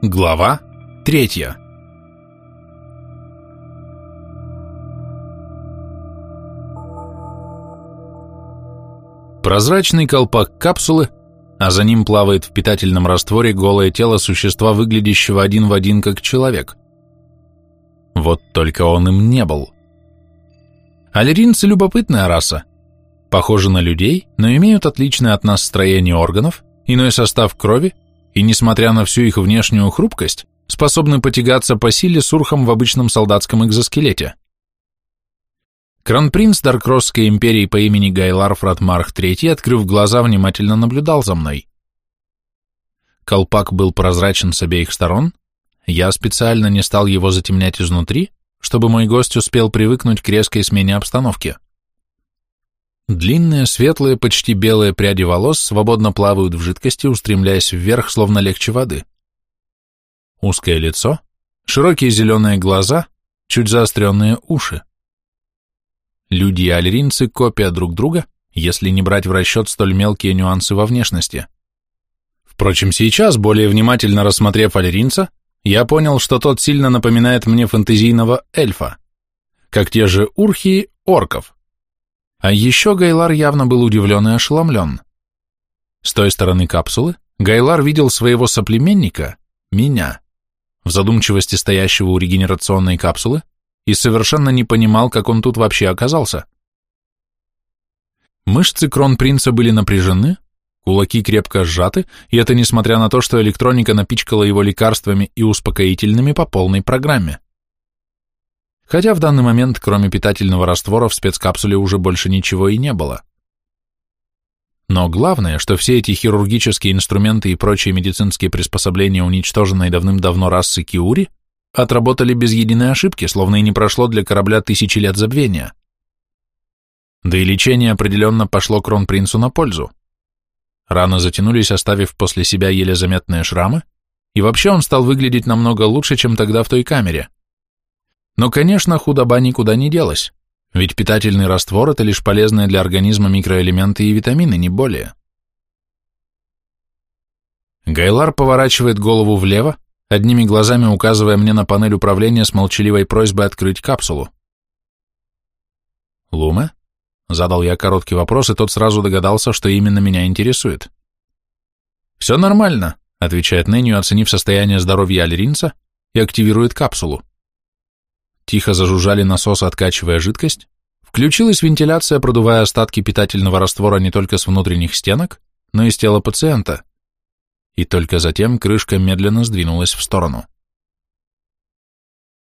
Глава третья. Прозрачный колпак капсулы, а за ним плавает в питательном растворе голое тело существа, выглядящего один в один как человек. Вот только он им не был. Аллеринцы – любопытная раса. Похожи на людей, но имеют отличное от нас строение органов, иной состав крови и, несмотря на всю их внешнюю хрупкость, способны потягаться по силе с урхом в обычном солдатском экзоскелете. Кронпринц Даркросской империи по имени Гайлар Фратмарх III, открыв глаза, внимательно наблюдал за мной. Колпак был прозрачен с обеих сторон, я специально не стал его затемнять изнутри, чтобы мой гость успел привыкнуть к резкой смене обстановки. Длинные, светлые, почти белые пряди волос свободно плавают в жидкости, устремляясь вверх, словно легче воды. Узкое лицо, широкие зеленые глаза, чуть заостренные уши. Люди и альринцы — копия друг друга, если не брать в расчет столь мелкие нюансы во внешности. Впрочем, сейчас, более внимательно рассмотрев альринца, я понял, что тот сильно напоминает мне фэнтезийного эльфа, как те же урхи орков. А еще Гайлар явно был удивлен и ошеломлен. С той стороны капсулы Гайлар видел своего соплеменника, меня, в задумчивости стоящего у регенерационной капсулы, и совершенно не понимал, как он тут вообще оказался. Мышцы кронпринца были напряжены, кулаки крепко сжаты, и это несмотря на то, что электроника напичкала его лекарствами и успокоительными по полной программе хотя в данный момент, кроме питательного раствора, в спецкапсуле уже больше ничего и не было. Но главное, что все эти хирургические инструменты и прочие медицинские приспособления, уничтоженные давным-давно расы Киури, отработали без единой ошибки, словно и не прошло для корабля тысячи лет забвения. Да и лечение определенно пошло кронпринцу на пользу. Раны затянулись, оставив после себя еле заметные шрамы, и вообще он стал выглядеть намного лучше, чем тогда в той камере. Но, конечно, худоба никуда не делась, ведь питательный раствор – это лишь полезные для организма микроэлементы и витамины, не более. Гайлар поворачивает голову влево, одними глазами указывая мне на панель управления с молчаливой просьбой открыть капсулу. «Луме?» — задал я короткий вопрос, и тот сразу догадался, что именно меня интересует. «Все нормально», — отвечает Нэнью, оценив состояние здоровья Альринца, и активирует капсулу. Тихо зажужжали насосы, откачивая жидкость. Включилась вентиляция, продувая остатки питательного раствора не только с внутренних стенок, но и с тела пациента. И только затем крышка медленно сдвинулась в сторону.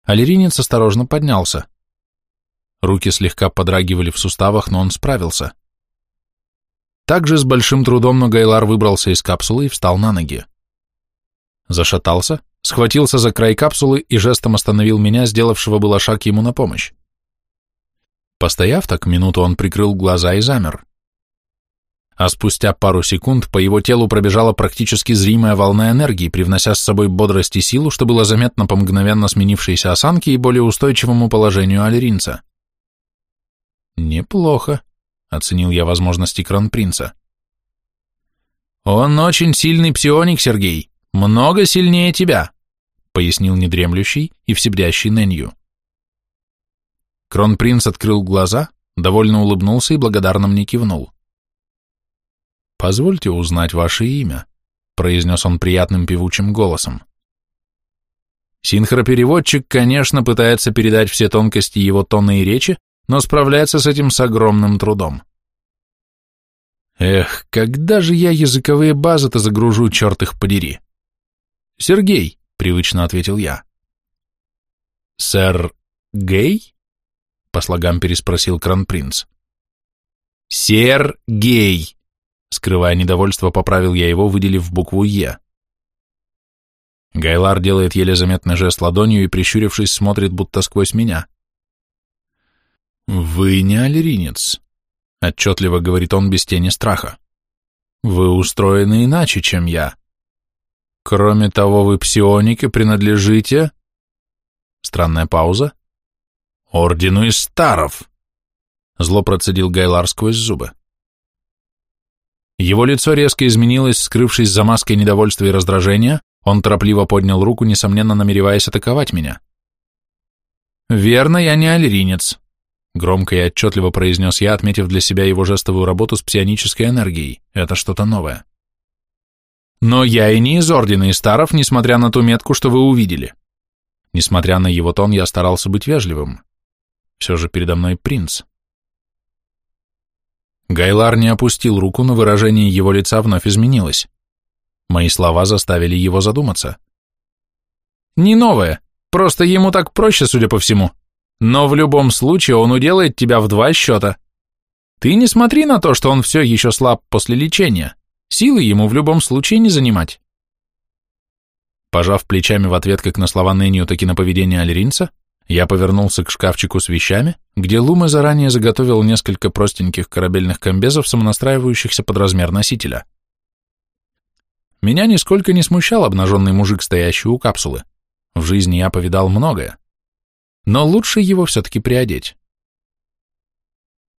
Аллеринец осторожно поднялся. Руки слегка подрагивали в суставах, но он справился. Также с большим трудом Ногайлар выбрался из капсулы и встал на ноги. Зашатался, схватился за край капсулы и жестом остановил меня, сделавшего было шаг ему на помощь. Постояв так минуту, он прикрыл глаза и замер. А спустя пару секунд по его телу пробежала практически зримая волна энергии, привнося с собой бодрость и силу, что было заметно по мгновенно сменившейся осанке и более устойчивому положению альринца. «Неплохо», — оценил я возможности кронпринца. «Он очень сильный псионик, Сергей, много сильнее тебя», пояснил недремлющий и всебдящий Нэнью. Кронпринц открыл глаза, довольно улыбнулся и благодарно мне кивнул. «Позвольте узнать ваше имя», — произнес он приятным певучим голосом. Синхропереводчик, конечно, пытается передать все тонкости его тона и речи, но справляется с этим с огромным трудом. Эх, когда же я языковые базы-то загружу, черт их подери? Сергей, — привычно ответил я. «Сэр Гей?» — по слогам переспросил кронпринц. «Сер Гей!» — скрывая недовольство, поправил я его, выделив букву «Е». Гайлар делает еле заметный жест ладонью и, прищурившись, смотрит будто сквозь меня. «Вы не аллеринец», — отчетливо говорит он без тени страха. «Вы устроены иначе, чем я. Кроме того, вы псионики принадлежите... Странная пауза. Ордену из старов. Зло процедил Гайлар сквозь зубы. Его лицо резко изменилось, скрывшись за маской недовольства и раздражения, Он торопливо поднял руку, несомненно намереваясь атаковать меня. «Верно, я не альринец», — громко и отчетливо произнес я, отметив для себя его жестовую работу с псионической энергией. Это что-то новое. «Но я и не из Ордена Истаров, несмотря на ту метку, что вы увидели». Несмотря на его тон, я старался быть вежливым. Все же передо мной принц. Гайлар не опустил руку, но выражение его лица вновь изменилось. Мои слова заставили его задуматься. «Не новое, просто ему так проще, судя по всему. Но в любом случае он уделает тебя в два счета. Ты не смотри на то, что он все еще слаб после лечения. Силы ему в любом случае не занимать». Пожав плечами в ответ как на слова Нэнью, так и на поведение Альринца, я повернулся к шкафчику с вещами, где Лума заранее заготовил несколько простеньких корабельных комбезов, самонастраивающихся под размер носителя. Меня нисколько не смущал обнаженный мужик, стоящий у капсулы. В жизни я повидал многое. Но лучше его все-таки приодеть.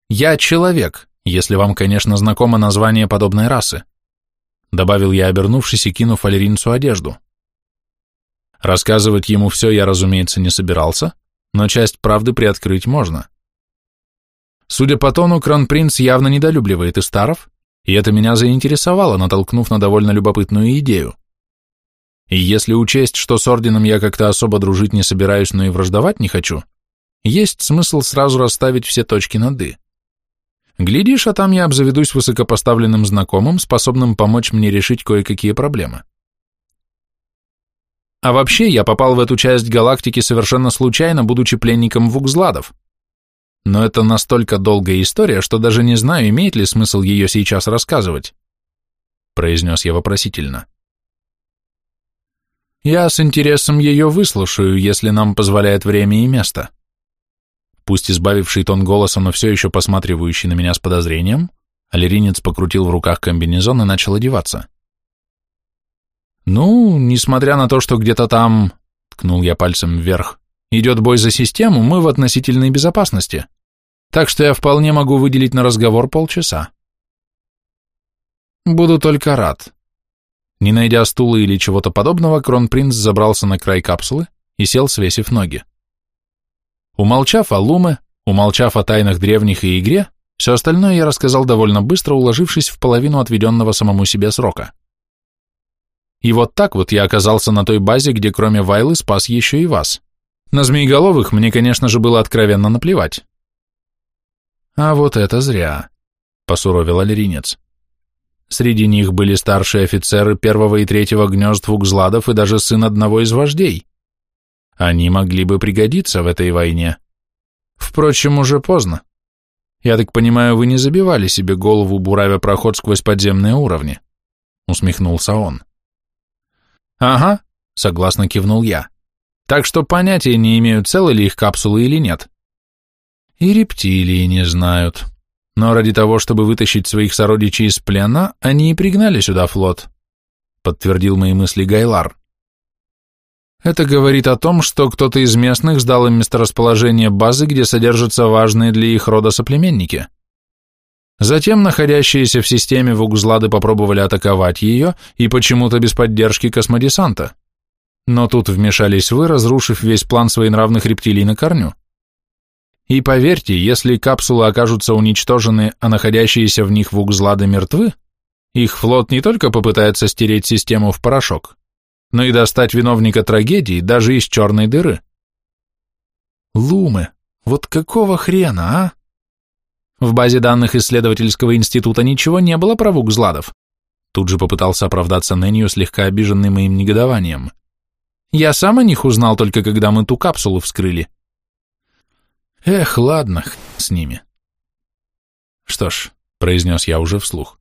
«Я человек, если вам, конечно, знакомо название подобной расы», добавил я, обернувшись и кинув Алеринцу одежду. Рассказывать ему все я, разумеется, не собирался, но часть правды приоткрыть можно. Судя по тону, Кронпринц явно недолюбливает Истаров, и это меня заинтересовало, натолкнув на довольно любопытную идею. И если учесть, что с Орденом я как-то особо дружить не собираюсь, но и враждовать не хочу, есть смысл сразу расставить все точки над «и». Глядишь, а там я обзаведусь высокопоставленным знакомым, способным помочь мне решить кое-какие проблемы. А вообще, я попал в эту часть галактики совершенно случайно, будучи пленником вукзладов. Но это настолько долгая история, что даже не знаю, имеет ли смысл ее сейчас рассказывать. Произнес я вопросительно. Я с интересом ее выслушаю, если нам позволяет время и место. Пусть избавивший тон голоса, но все еще посматривающий на меня с подозрением, Алеринец покрутил в руках комбинезон и начал одеваться. «Ну, несмотря на то, что где-то там...» — ткнул я пальцем вверх. «Идет бой за систему, мы в относительной безопасности. Так что я вполне могу выделить на разговор полчаса». «Буду только рад». Не найдя стула или чего-то подобного, кронпринц забрался на край капсулы и сел, свесив ноги. Умолчав о Луме, умолчав о тайнах древних и игре, все остальное я рассказал довольно быстро, уложившись в половину отведенного самому себе срока. И вот так вот я оказался на той базе, где кроме Вайлы спас еще и вас. На Змееголовых мне, конечно же, было откровенно наплевать. А вот это зря, посуровил Алеринец. Среди них были старшие офицеры первого и третьего гнезд Вукзладов и даже сын одного из вождей. Они могли бы пригодиться в этой войне. Впрочем, уже поздно. Я так понимаю, вы не забивали себе голову, буравя проход сквозь подземные уровни? Усмехнулся он. «Ага», — согласно кивнул я. «Так что понятия не имею, целы ли их капсулы или нет». «И рептилии не знают. Но ради того, чтобы вытащить своих сородичей из плена, они и пригнали сюда флот», — подтвердил мои мысли Гайлар. Это говорит о том, что кто-то из местных сдал им месторасположение базы, где содержатся важные для их рода соплеменники. Затем находящиеся в системе вугзлады попробовали атаковать ее и почему-то без поддержки космодесанта. Но тут вмешались вы, разрушив весь план своенравных рептилий на корню. И поверьте, если капсулы окажутся уничтожены, а находящиеся в них вугзлады мертвы, их флот не только попытается стереть систему в порошок, но и достать виновника трагедии даже из черной дыры. Лумы, вот какого хрена, а? В базе данных исследовательского института ничего не было про вукзладов. Тут же попытался оправдаться Нэнью, слегка обиженный моим негодованием. Я сам о них узнал только когда мы ту капсулу вскрыли. Эх, ладно, с ними. Что ж, произнес я уже вслух.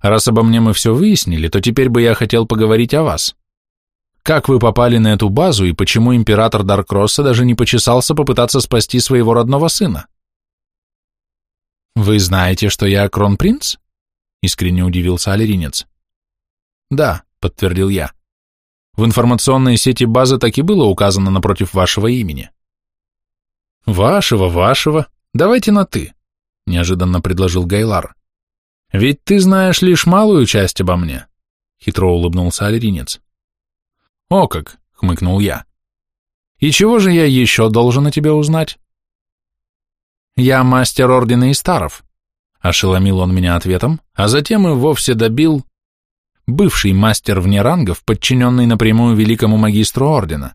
Раз обо мне мы все выяснили, то теперь бы я хотел поговорить о вас. Как вы попали на эту базу и почему император Даркросса даже не почесался попытаться спасти своего родного сына? «Вы знаете, что я кронпринц?» — искренне удивился Алеринец. «Да», — подтвердил я. «В информационной сети базы так и было указано напротив вашего имени». «Вашего, вашего? Давайте на «ты», — неожиданно предложил Гайлар. «Ведь ты знаешь лишь малую часть обо мне», — хитро улыбнулся Алеринец. О как, хмыкнул я. И чего же я еще должен о тебе узнать? Я мастер Ордена Истаров, ошеломил он меня ответом, а затем и вовсе добил бывший мастер вне рангов, подчиненный напрямую великому магистру Ордена.